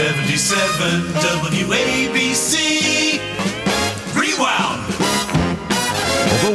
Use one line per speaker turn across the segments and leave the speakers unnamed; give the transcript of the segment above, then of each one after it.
77 WABC.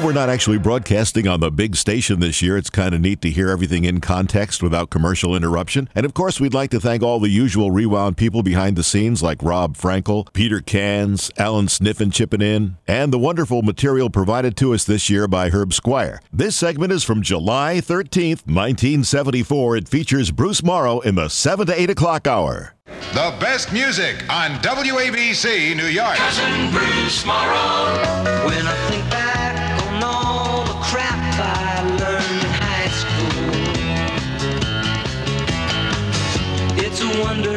We're not actually broadcasting on the big station this year, it's kind of neat to hear everything in context without commercial interruption. And of course, we'd like to thank all the usual Rewound people behind the scenes like Rob Frankel, Peter Kanze, Alan Sniffen chipping in, and the wonderful material provided to us this year by Herb Squire. This segment is from July 13th, 1974. It features Bruce Morrow in the 7 to 8 o'clock hour.
The best music on WABC New York.
Cousin Bruce Morrow.
When I think back wonder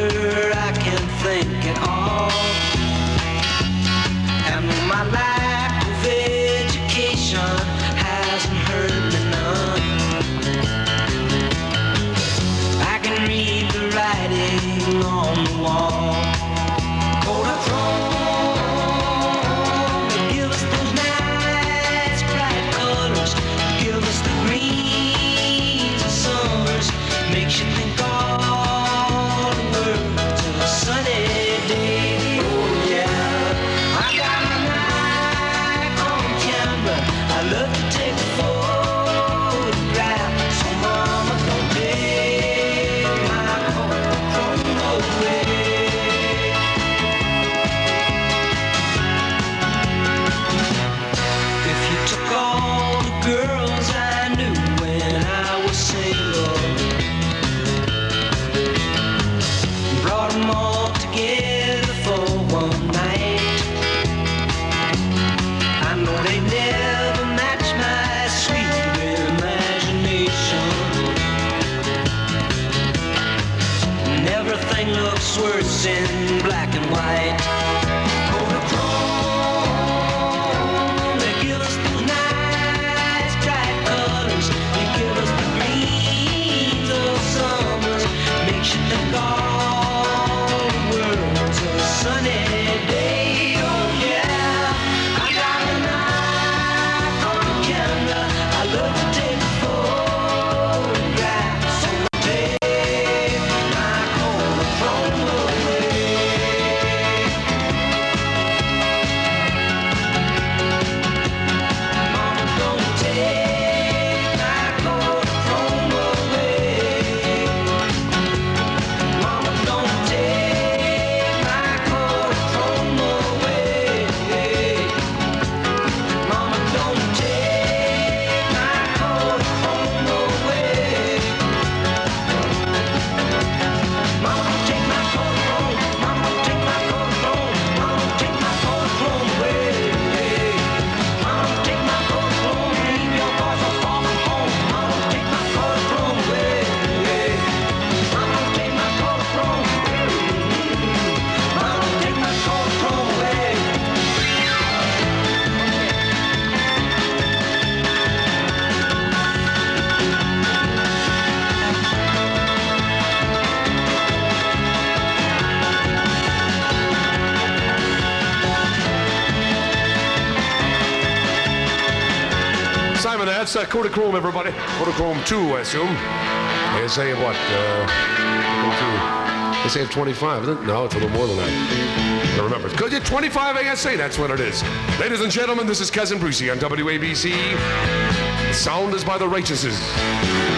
that's uh, Kodachrome, everybody. Kodachrome 2, I assume. They say what? Uh, they say 25, isn't it? No, it's a little more than that. I remember. Because you're 25 ASA, that's what it is. Ladies and gentlemen, this is Cousin Brucey on WABC. The sound is by the righteouses.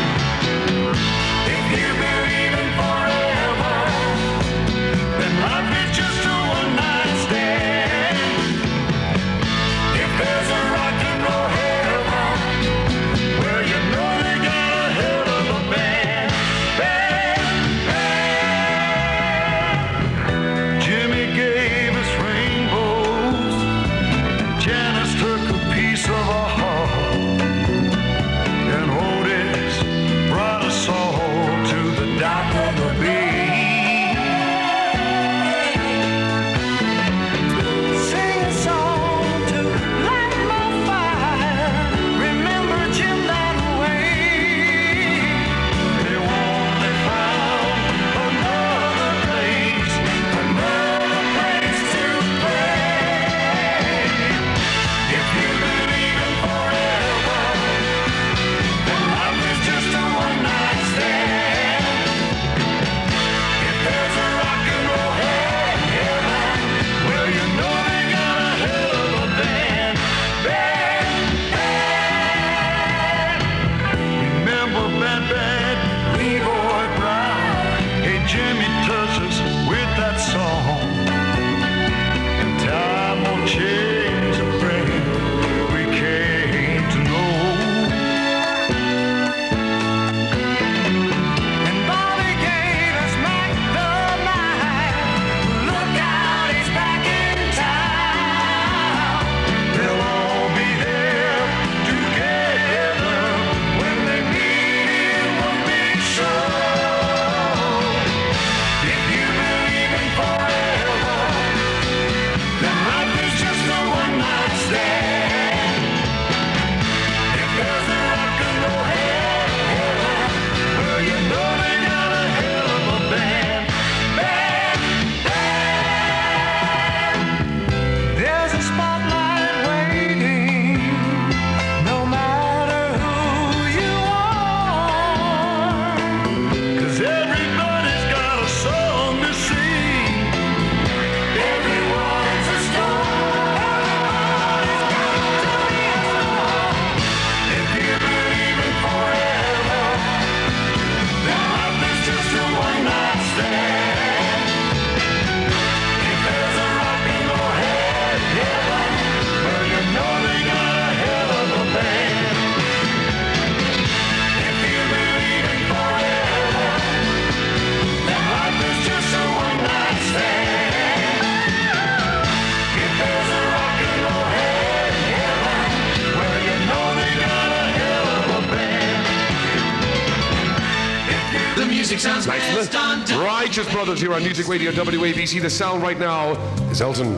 Brothers here on Music Radio WABC. The sound right now is Elton,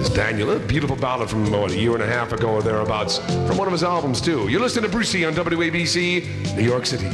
is Daniel. A beautiful ballad from what, a year and a half ago or thereabouts, from one of his albums too. You're listening to Brucey on WABC, New York City.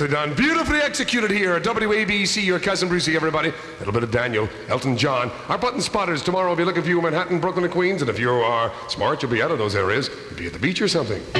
Nicely done. Beautifully executed here at WABC, your cousin Brucey, everybody. A little bit of Daniel, Elton John. Our button spotters tomorrow will be looking for you in Manhattan, Brooklyn, and Queens. And if you are smart, you'll be out of those areas. You'll be at the beach or something.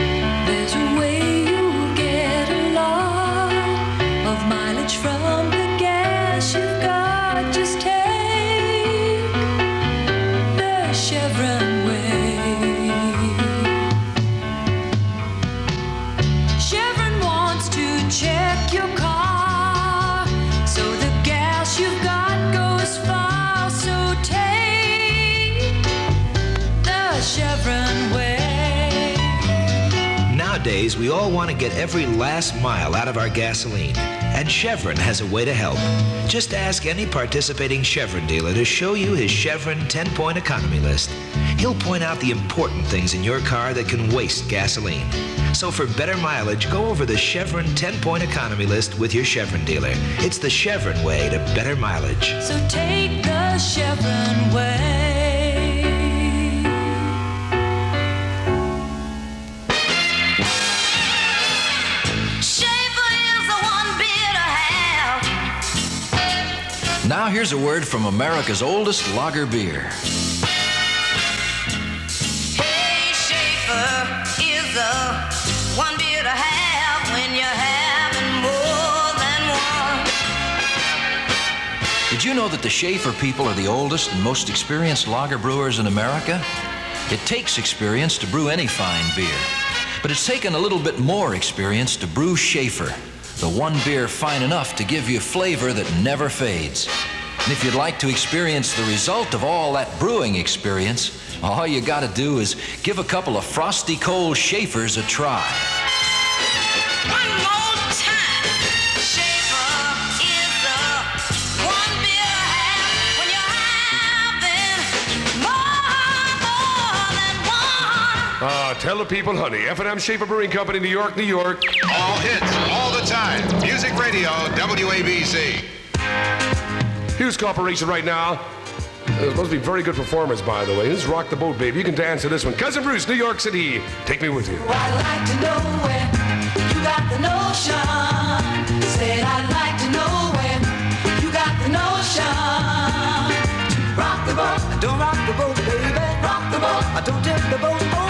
Every last mile out of our gasoline, and Chevron has a way to help. Just ask any participating Chevron dealer to show you his Chevron 10 point economy list. He'll point out the important things in your car that can waste gasoline. So, for better mileage, go over the Chevron 10 point economy list with your Chevron dealer. It's the Chevron way to better mileage.
So take the Chevron way.
Here's a word from America's oldest lager beer.
Hey, Schaefer is the one beer to have when you're having more than one.
Did you know that the Schaefer people are the oldest and most experienced lager brewers in America? It takes experience to brew any fine beer, but it's taken a little bit more experience to brew Schaefer, the one beer fine enough to give you flavor that never fades. And if you'd like to experience the result of all that brewing experience, all you gotta do is give a couple of frosty cold Schaefers a try.
One.
Tell the people, honey. F&M Schaefer Brewing Company, New York, New York.
All hits, all the time. Music Radio, WABC.
Hues Corporation right now. Uh, It's supposed to be very good performance, by the way. This is Rock the Boat, baby. You can dance to this one. Cousin Bruce, New York City. Take me with you.
I'd like to know where you got the notion. Said I'd like to know where you got the notion. Rock the boat, don't rock the boat, baby. Rock the boat, I don't tip the boat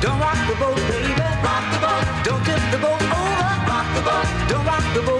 Don't rock the boat, baby. Rock the boat, don't tip the boat over. Rock the boat, don't rock the boat,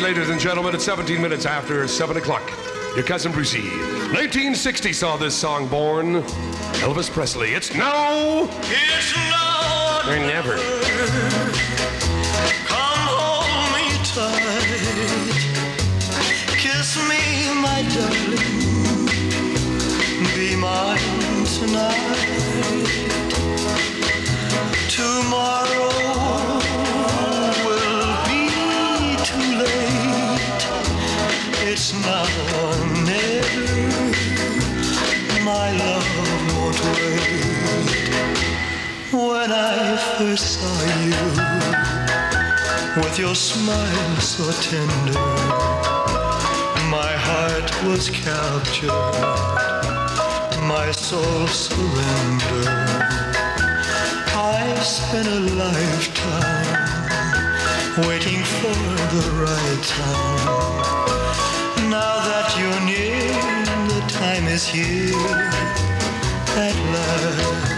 Ladies and gentlemen. It's 17 minutes after 7 o'clock. Your cousin Brucey. 1960 saw this song born. Elvis Presley. It's now.
It's not
or never.
Come hold me tight. Kiss me, my darling. Be mine tonight. Tomorrow your smile so tender, my heart was captured, my soul surrendered. I spent a lifetime waiting for the right time. You're near, the time is here at last.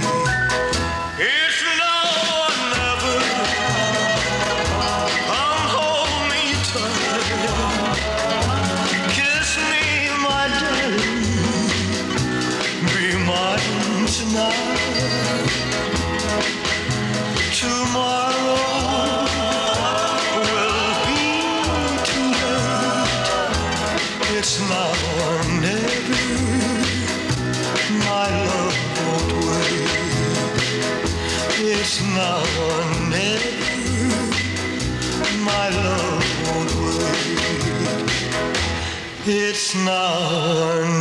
Now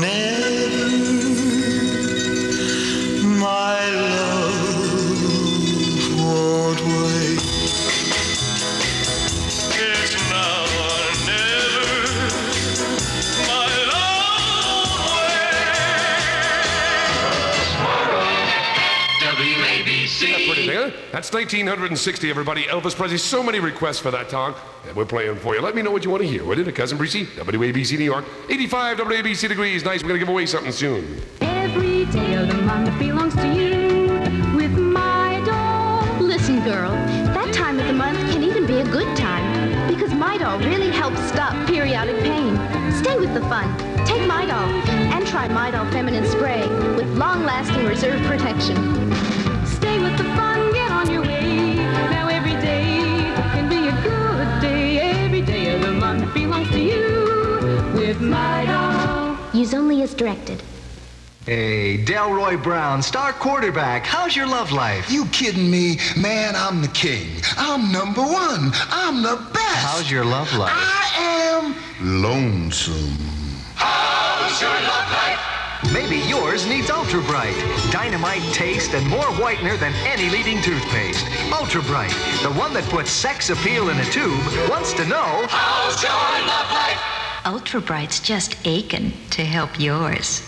That's 1960, everybody. Elvis Presley. So many requests for that song. And we're playing for you. Let me know what you want to hear. Would it? A cousin Breezy, WABC New York. 85 WABC degrees. Nice. We're going to give away something soon.
Every day of the month belongs to you with Midol.
Listen, girl, that time of the month can even be a good time because Midol really helps stop periodic pain. Stay with the fun. Take Midol and try Midol Feminine Spray with long-lasting reserve protection.
Stay with the fun, you with Midol.
Use only as directed.
Hey, Delroy Brown, star quarterback. How's your love life?
You kidding me? Man, I'm the king. I'm number one. I'm the best.
How's your love life?
I am lonesome.
How's your love life?
Maybe yours needs Ultra Brite. Dynamite taste and more whitener than any leading toothpaste. Ultra Brite, the one that puts sex appeal in a tube, wants to know
How's your love life?
Ultra Brite's just aching to help yours.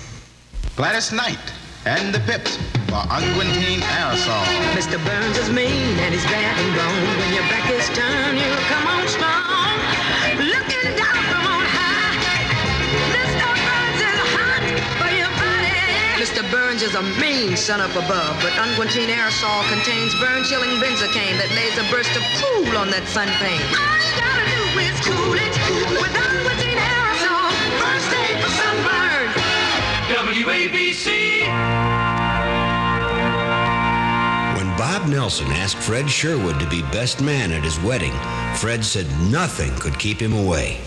Gladys Knight and the Pips for Unguentine Aerosol.
Mr. Burns is mean and he's bad and bone. When your back is turned, you come on strong. Looking down from on high. Mr. Burns is hot for your body. Mr. Burns is a mean son up above, but Unguentine Aerosol contains burn-chilling benzocaine that lays a burst of cool on that sun pain. All you gotta do is cool it with Unguentine
WABC.
When Bob Nelson asked Fred Sherwood to be best man at his wedding, Fred said nothing could keep him away.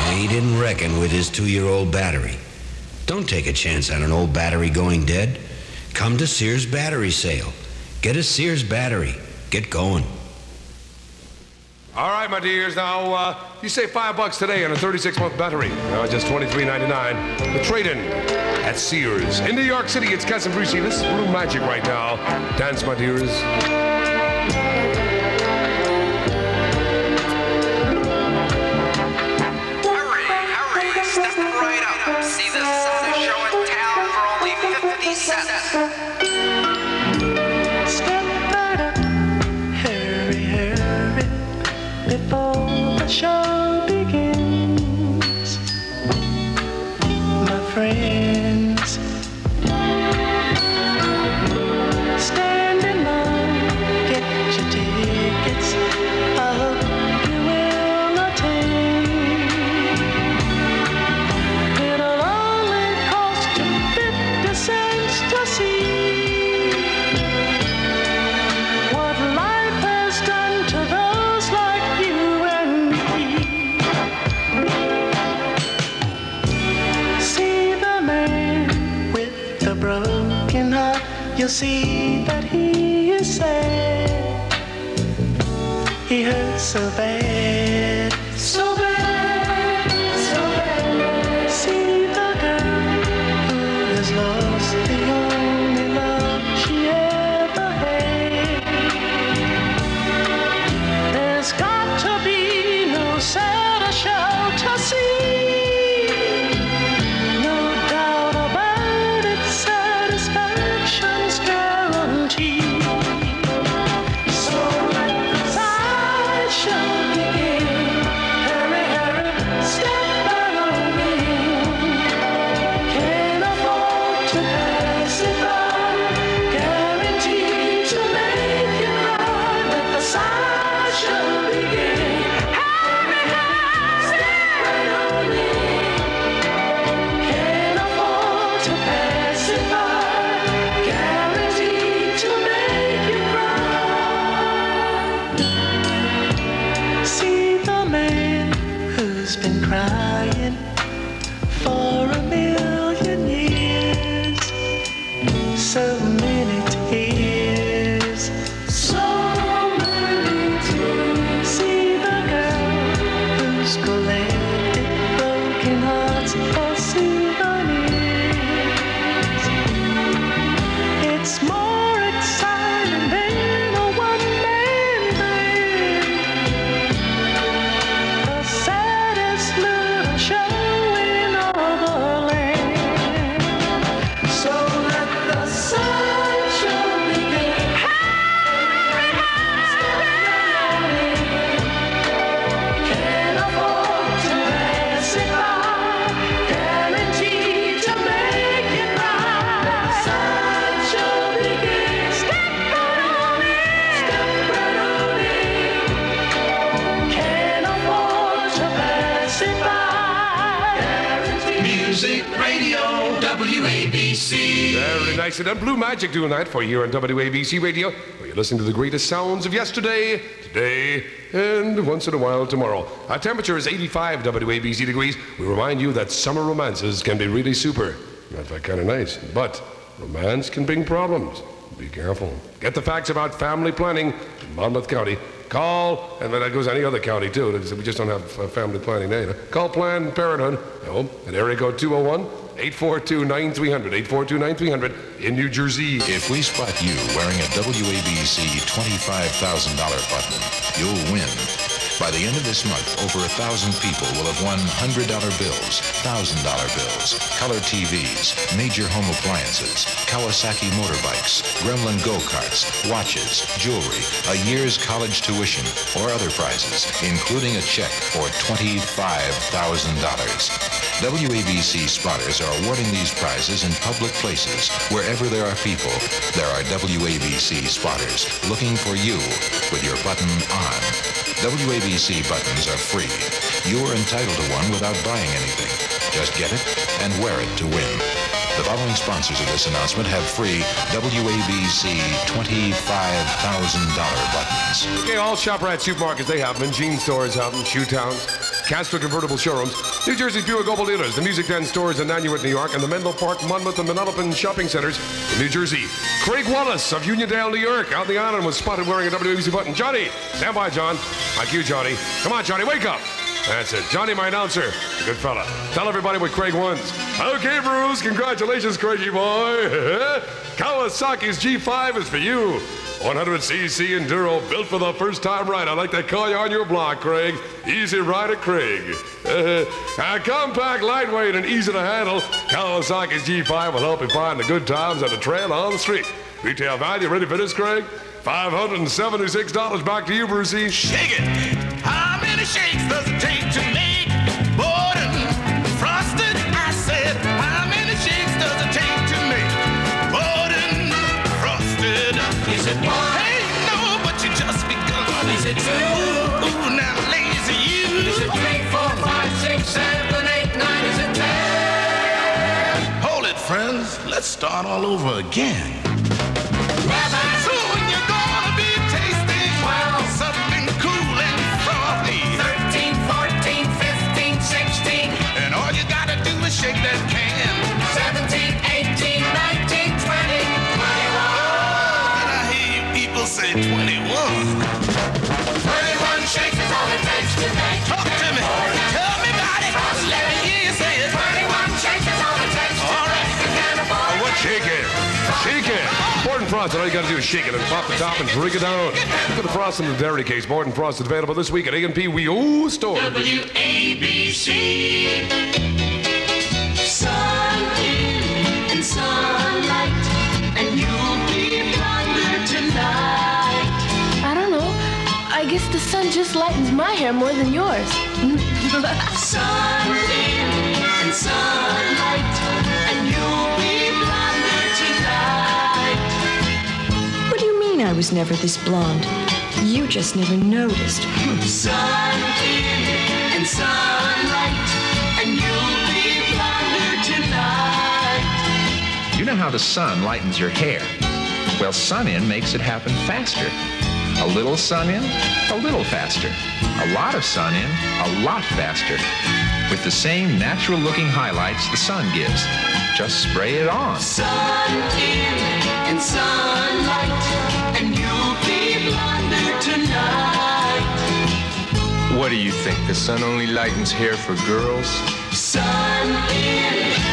And he didn't reckon with his two year old battery. Don't take a chance on an old battery going dead. Come to Sears Battery Sale. Get a Sears battery. Get going.
All right, my dears. Now, uh, you save five bucks today on a 36-month battery. Uh, just $23.99. The trade-in at Sears. In New York City, it's Cousin Brucey. This is Blue Magic right now. Dance, my dears.
Before
hurts
Blue Magic doing that for you here on WABC Radio, where you're listening to the greatest sounds of yesterday, today, and once in a while tomorrow. Our temperature is 85 WABC degrees. We remind you that summer romances can be really super. Not fact, kind of nice. But romance can bring problems. Be careful. Get the facts about family planning in Monmouth County. Call, and then that goes any other county too. We just don't have uh, family planning there. Call Planned Parenthood no, at area code 201 842 9300. 842 9300 in New Jersey.
If we spot you wearing a WABC $25,000 button, you'll win. By the end of this month, over a thousand people will have won $100 bills, $1,000 bills, color TVs, major home appliances, Kawasaki motorbikes, Gremlin go-karts, watches, jewelry, a year's college tuition, or other prizes, including a check for $25,000. WABC spotters are awarding these prizes in public places. Wherever there are people, there are WABC spotters looking for you with your button on. WABC buttons are free. You are entitled to one without buying anything. Just get it and wear it to win. The following sponsors of this announcement have free WABC $25,000 buttons.
Okay, all ShopRite supermarkets, they have them. Jean stores have them. Shoe Towns, Castro Convertible Showrooms, New Jersey's Buick Global Dealers, the Music Den stores in Nanuet, New York, and the Menlo Park, Monmouth, and Manalapan shopping centers in New Jersey. Craig Wallace of Uniondale, New York, out in the island was spotted wearing a WABC button. Johnny, stand by, John. Like you, Johnny. Come on, Johnny, wake up. That's it. Johnny, my announcer. Good fella. Tell everybody what Craig wants. Okay, Bruce. Congratulations, Craigie boy. Kawasaki's G5 is for you. 100cc Enduro built for the first time right. I'd like to call you on your block, Craig. Easy Rider Craig. Uh, compact, lightweight, and easy to handle, Kawasaki's G5 will help you find the good times on the trail on the street. Retail value, ready for this, Craig? $576. Back to you, Brucey.
Shake it. How many shakes does it take to frosted? Is it one? Hey, no, but you just begun. Is it two? Ooh, now lazy you. Is it three, four, five, six, seven, eight, nine? Is it ten? Hold it, friends. Let's start all over again. Only 21.
21 shakes is all it takes to make
Talk to me. Tell me about it. Let me hear you say it.
21 shakes is all it takes to
All right.
make a cannonball.
What? Shake it. Shake it. Borden Frosted, all you gotta do is shake it and pop the top and drink it down. Look at the frost in the dairy case. Borden Frosted available this week at A&P Wio store.
W-A-B-C.
Guess the sun just lightens my hair more than yours.
Sun in and sunlight, and you'll be blonder tonight.
What do you mean I was never this blonde? You just never noticed.
Sun in and sunlight, and you'll be blonder tonight.
You know how the sun lightens your hair? Well, sun in makes it happen faster. A little sun in, a little faster. A lot of sun in, a lot faster. With the same natural looking highlights the sun gives. Just spray it on.
Sun in and sunlight, and you'll be blonder tonight.
What do you think? The sun only lightens hair for girls?
Sun in.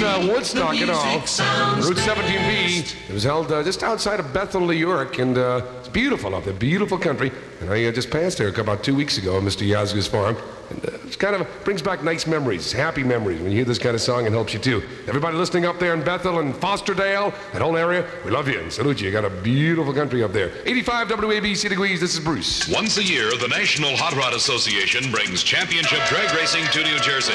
Not uh, Woodstock at all. Route 17B. It was held uh, just outside of Bethel, New York, and uh, it's beautiful up there, beautiful country. And I uh, just passed there about two weeks ago, Mr. Yasgur's farm. And uh, it's kind of brings back nice memories, happy memories. When you hear this kind of song, it helps you too. Everybody listening up there in Bethel and Fosterdale, that whole area, we love you and salute you. You got a beautiful country up there. 85 WABC degrees. This is Bruce.
Once a year, the National Hot Rod Association brings championship drag racing to New Jersey.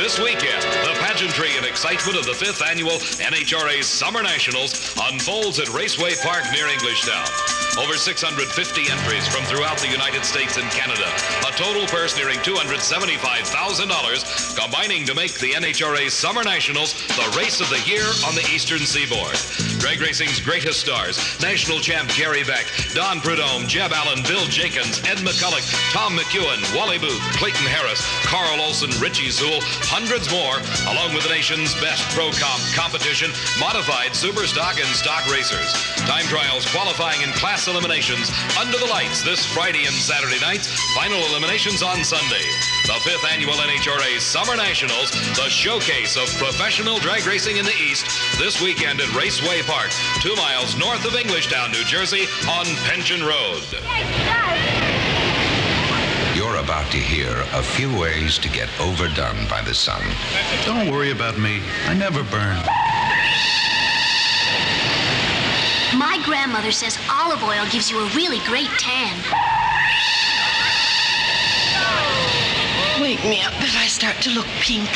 This weekend, the pageantry and excitement of the fifth annual NHRA Summer Nationals unfolds at Raceway Park near Englishtown. Over 650 entries from throughout the United States and Canada. A total purse nearing $275,000, combining to make the NHRA Summer Nationals the race of the year on the Eastern Seaboard. Drag racing's greatest stars, national champ Gary Beck, Don Prudhomme, Jeb Allen, Bill Jenkins, Ed McCulloch, Tom McEwen, Wally Booth, Clayton Harris, Carl Olson, Richie Zool, hundreds more, along with the nation's best pro comp competition, modified super stock and stock racers. Time trials, qualifying, and class eliminations under the lights this Friday and Saturday nights. Final eliminations on Sunday. The fifth annual NHRA Summer Nationals, the showcase of professional drag racing in the East, this weekend at Raceway Park, two miles north of Englishtown, New Jersey, on Pension Road.
You're about to hear a few ways to get overdone by the sun.
Don't worry about me. I never burn.
My grandmother says olive oil gives you a really great tan.
Wake me up if I start to look pink.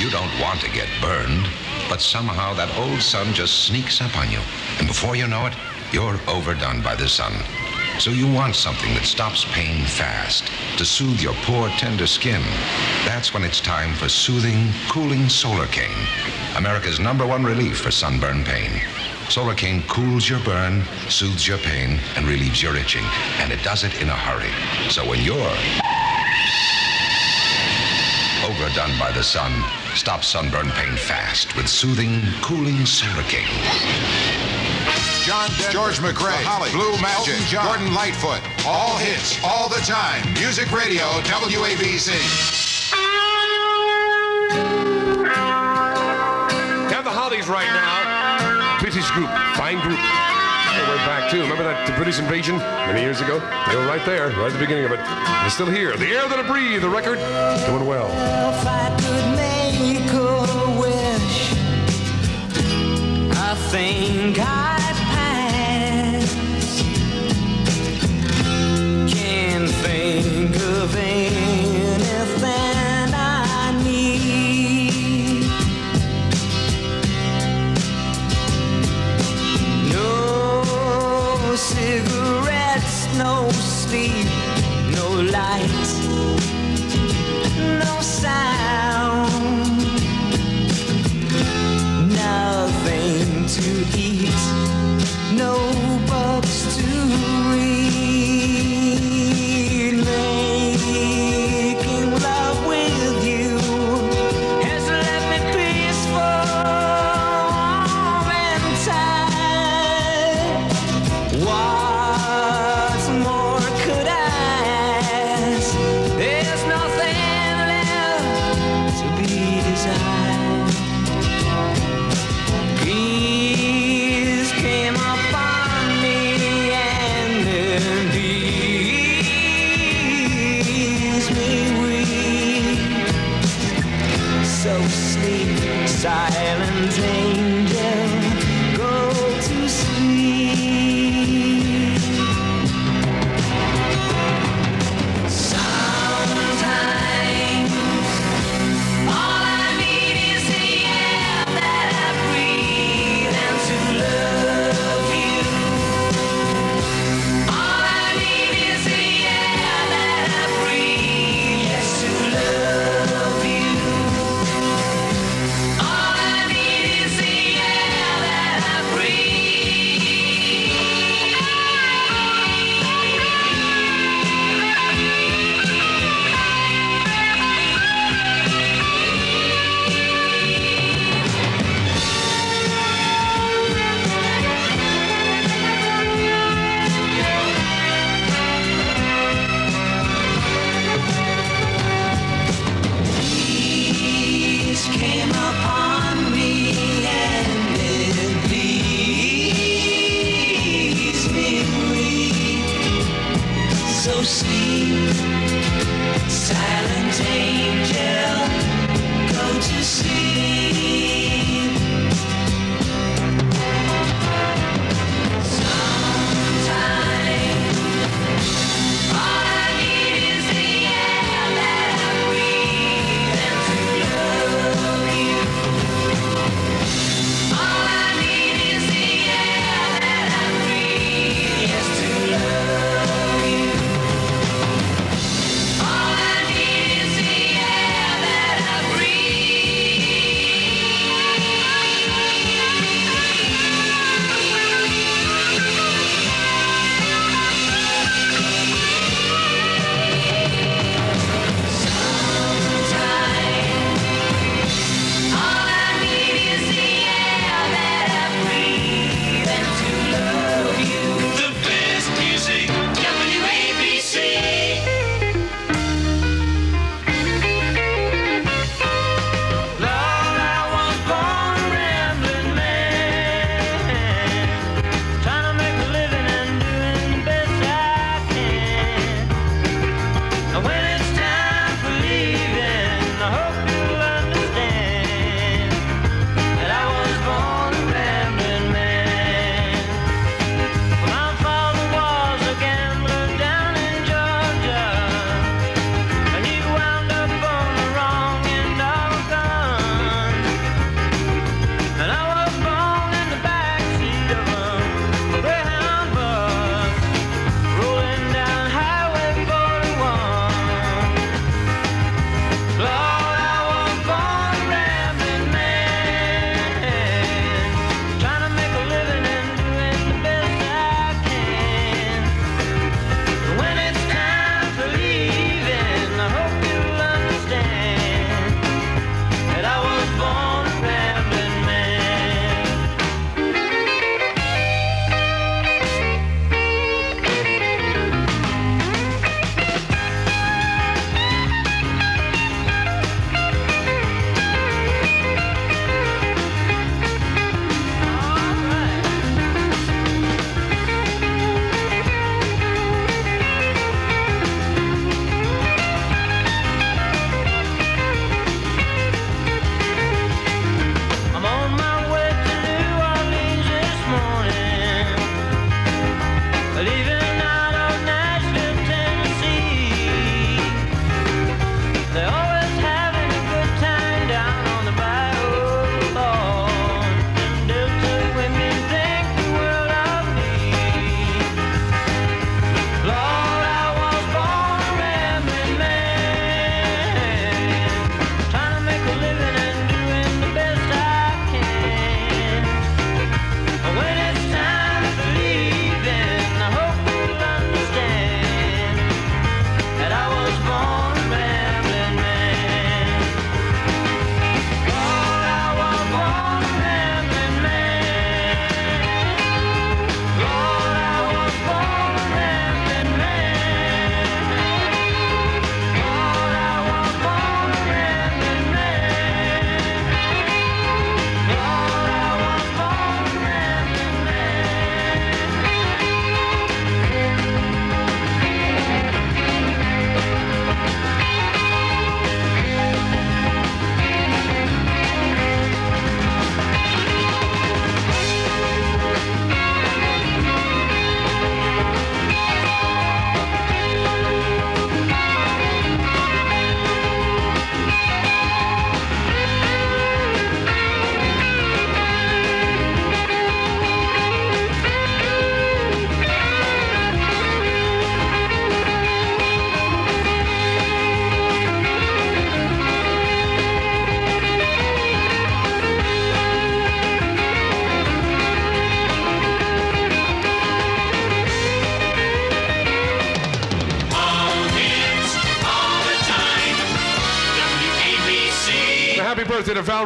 You don't want to get burned, but somehow that old sun just sneaks up on you. And before you know it, you're overdone by the sun. So you want something that stops pain fast, to soothe your poor, tender skin. That's when it's time for soothing, cooling Solarcaine, America's number one relief for sunburn pain. Solarcaine cools your burn, soothes your pain, and relieves your itching. And it does it in a hurry. So when you're overdone by the sun, stop sunburn pain fast with soothing, cooling Solarcaine.
John Denver, George McCrae, Holly, Blue Magic, Gordon Lightfoot. All hits, all the time. Music Radio, WABC.
Have the Hollies right now. British group, fine group. Go way back too. Remember that British invasion many years ago? They were right there, right at the beginning of it. They're still here. The air that I breathe, the record, doing well.
If I could make a wish, I Can't think of anything I need. No cigarettes, no sleep, no light, So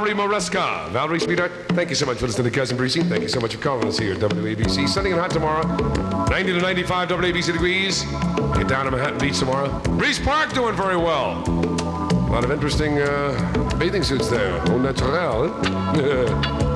Valerie Moreska. Valerie, sweetheart, thank you so much for listening to the Cousin Brucey. Thank you so much for calling us here at WABC. Sunny and hot tomorrow. 90 to 95 WABC degrees. Get down to Manhattan Beach tomorrow. Riis Park doing very well. A lot of interesting uh, bathing suits there. Au naturel.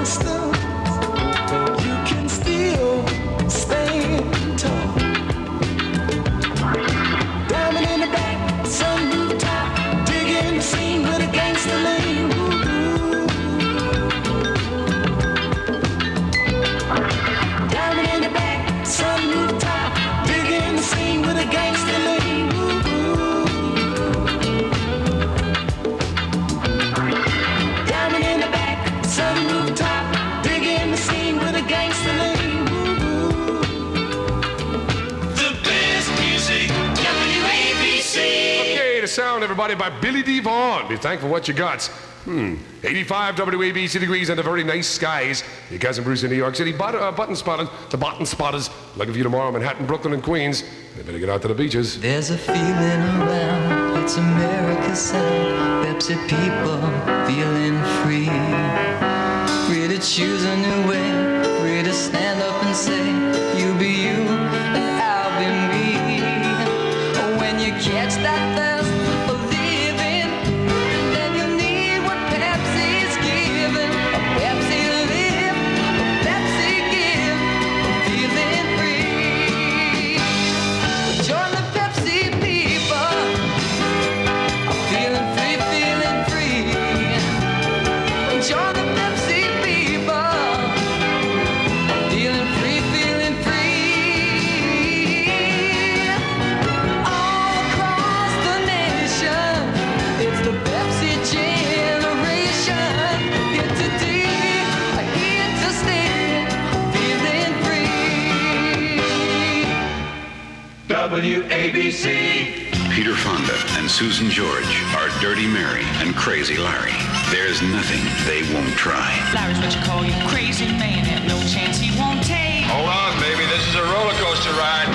and
everybody, by Billy DeVaughn. Be thankful what you got. Hmm. 85 WABC degrees under very nice skies. Your cousin Bruce in New York City. But, uh, button spotters, the button spotters. Looking for you tomorrow, Manhattan, Brooklyn, and Queens. They better get out to the beaches.
There's a feeling around, it's America's sound. Pepsi people feeling free. Free to choose a new way, free to stand up and say, You be you,
WABC. Peter Fonda and Susan George are Dirty Mary and Crazy Larry. There's nothing they won't try.
Larry's what you call you crazy man. Ain't no chance he won't take.
Hold on, baby. This is a roller coaster ride.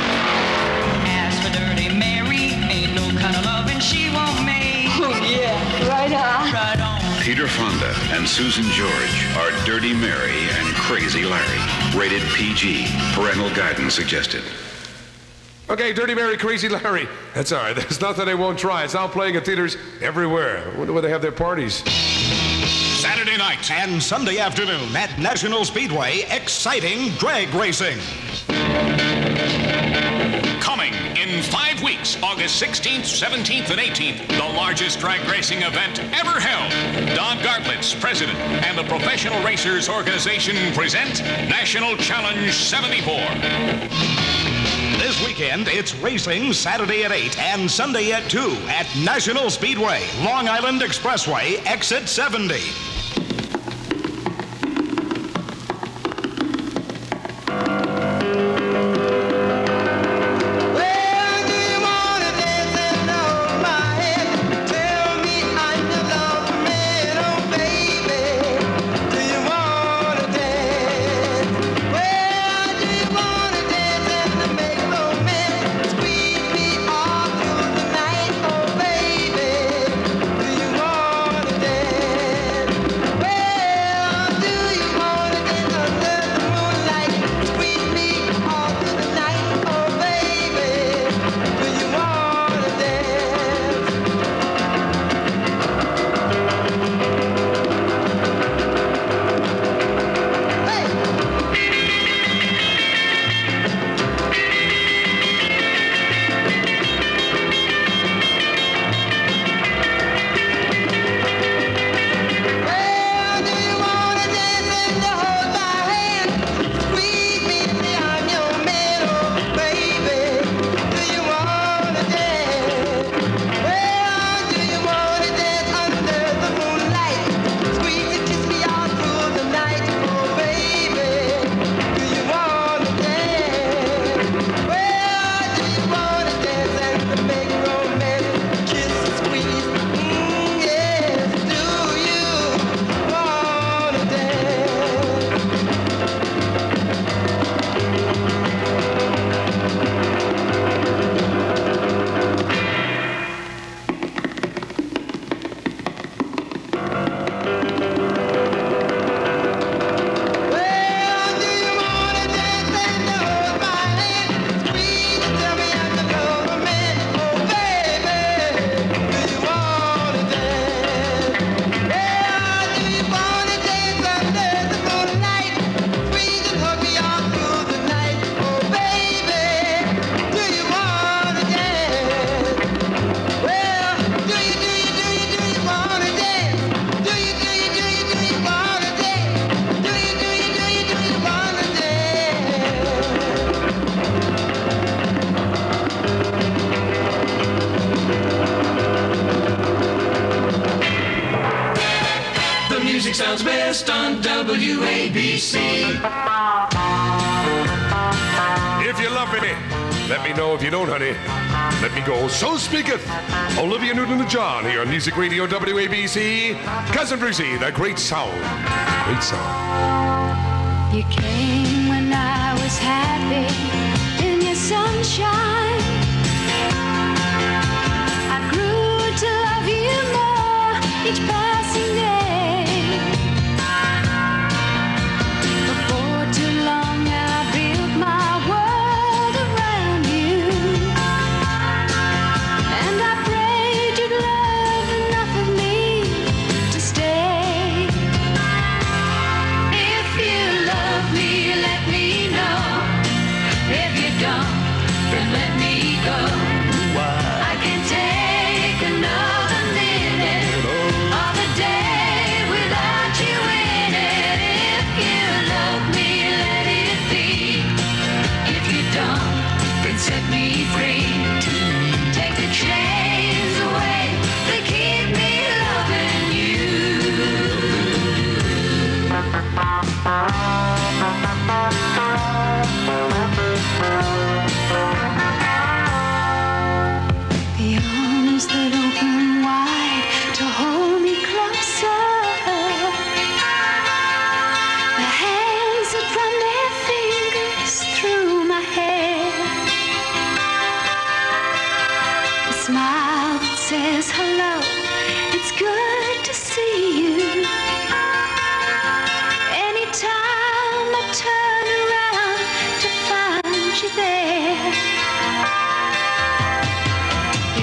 As for Dirty Mary, ain't no kind of loving she won't make.
Oh, yeah, right on.
Right on.
Peter Fonda and Susan George are Dirty Mary and Crazy Larry. Rated PG. Parental guidance suggested.
Okay, Dirty Mary, Crazy Larry. That's all right. There's nothing they won't try. It's now playing at theaters everywhere. I wonder where they have their parties.
Saturday night and Sunday afternoon at National Speedway, exciting drag racing.
Coming in five weeks, August 16th, 17th, and 18th, the largest drag racing event ever held. Don Garlits, president, and the Professional Racers Organization present National Challenge 74.
Weekend, it's racing Saturday at 8 and Sunday at 2 at National Speedway, Long Island Expressway, exit 70.
If you love me, let me know. If you don't, honey, let me go. So speaketh Olivia Newton-John here on Music Radio WABC. Cousin Brucey, the great sound. Great sound.
You came when I was happy in your sunshine. I grew to love you more each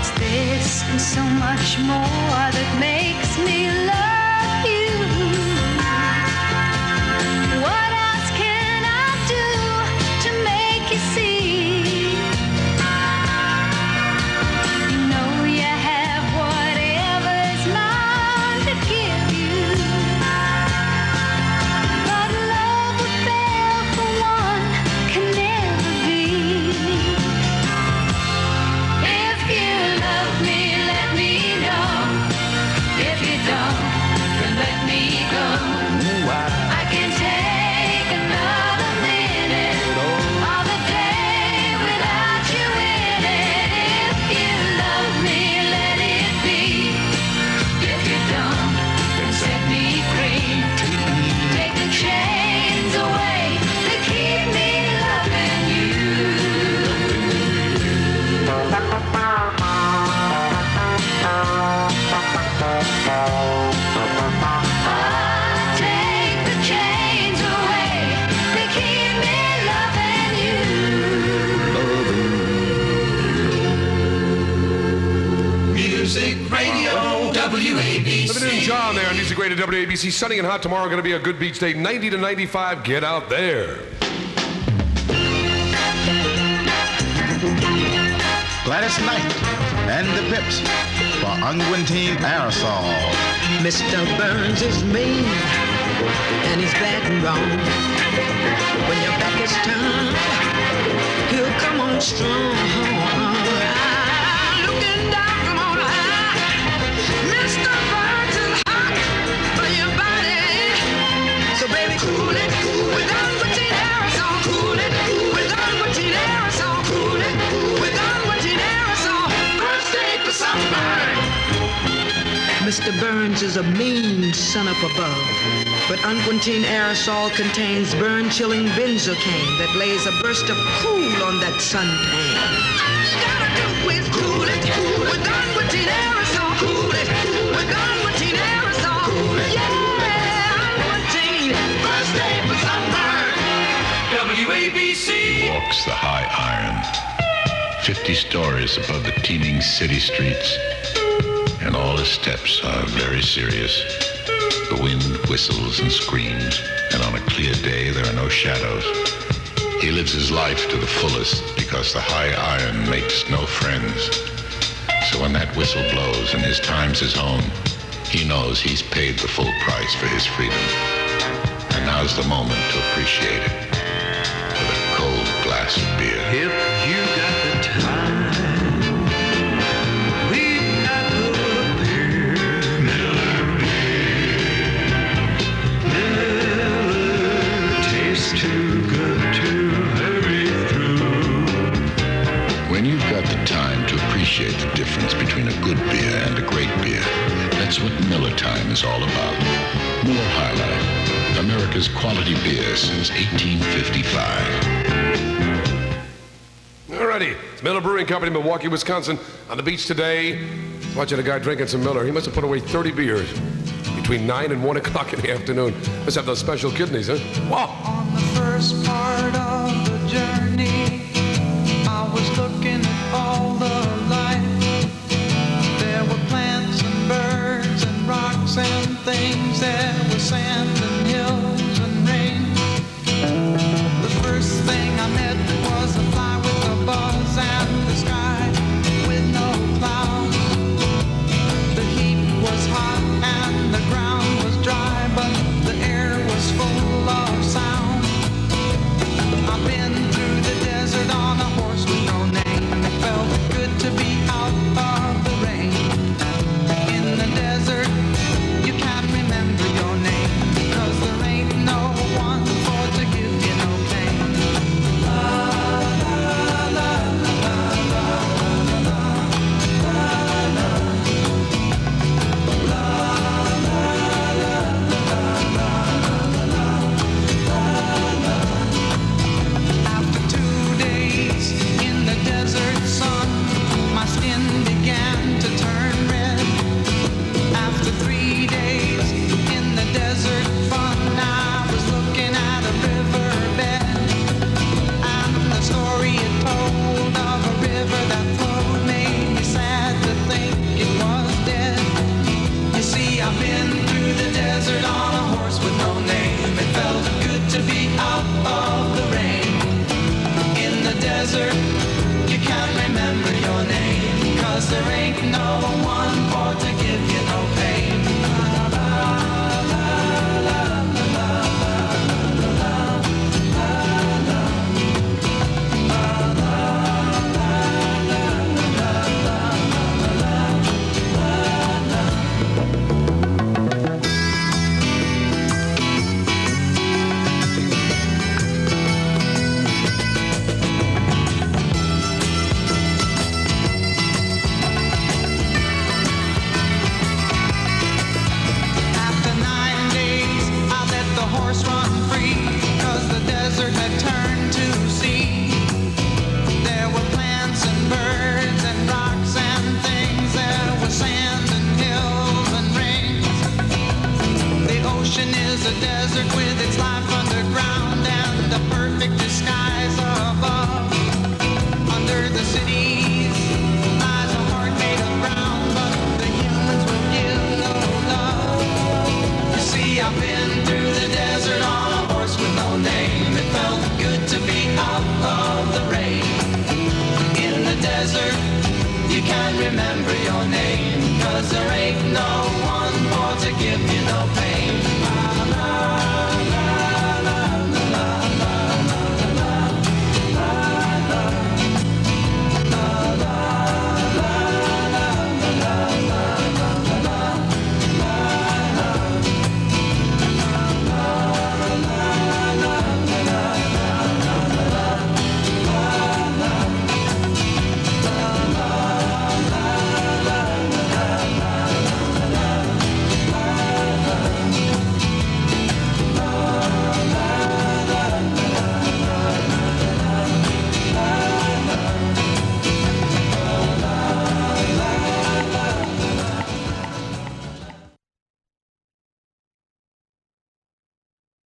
It's this and so
much more that makes me love you. What
there on WABC. Sunny and hot tomorrow. Going to be a good beach day. 90 to 95. Get out there.
Gladys Knight and the Pips for Unguentine Aerosol.
Mr. Burns is mean and he's bad and wrong. When your back is turned, he'll come on strong. Mr. Burns is a mean son up above, but unguentine aerosol contains burn-chilling benzocaine that lays a burst of cool on that suntan. All you gotta do is cool it with unguentine aerosol. Cool it with unguentine aerosol. Yeah, unguentine, first aid for sunburn.
WABC. Walks the high iron. 50 stories above the teeming city streets. And all his steps are very serious. The wind whistles and screams, and on a clear day there are no shadows. He lives his life to the fullest because the high iron makes no friends. So when that whistle blows and his time's his own, he knows he's paid the full price for his freedom. And now's the moment to appreciate it with a cold glass of beer.
If you got
difference between a good beer and a great beer, that's what Miller Time is all about. Miller High Life, America's quality beer since 1855.
Alrighty. It's Miller Brewing Company, Milwaukee, Wisconsin. On the beach today, watching a guy drinking some Miller. He must have put away 30 beers between 9 and 1 o'clock in the afternoon. Must have those special kidneys, huh? Wow.